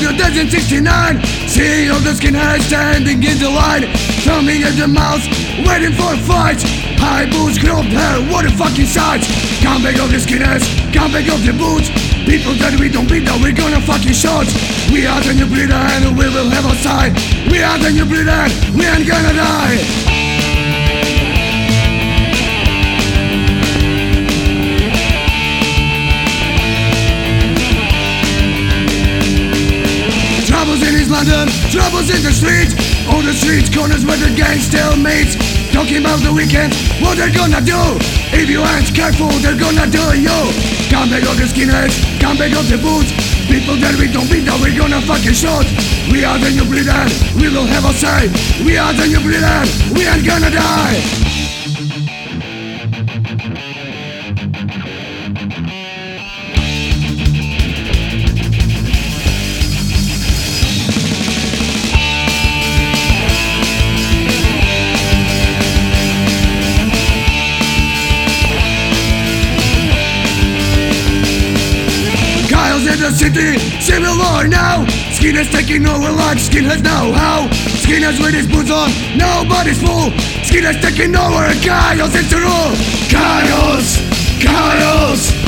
2069 Seeing all the skinheads standing in the line. Thumbing at the mouth, waiting for a fight. High boots, cropped hair, what a fucking sight. Come back of the skinheads, come back of the boots. People that we don't beat that we're gonna fucking shoot. We are the new breed and we will have a side. We are the new breed and we ain't gonna die London, troubles in the streets On the streets, corners where the gang still meets. Talking about the weekend, what they're gonna do? If you ain't careful, they're gonna do you Come back of the skinheads, come back of the boots. People that we don't beat that we're gonna fucking shoot. We are the new breed and we will have a say. We are the new breed and we ain't gonna die the city, civil war now. Skinheads taking over like skinheads know how. Skinheads with his boots on, nobody's fool. Skinheads taking over, Kyle's in the rule. Kyle's, Kyle's,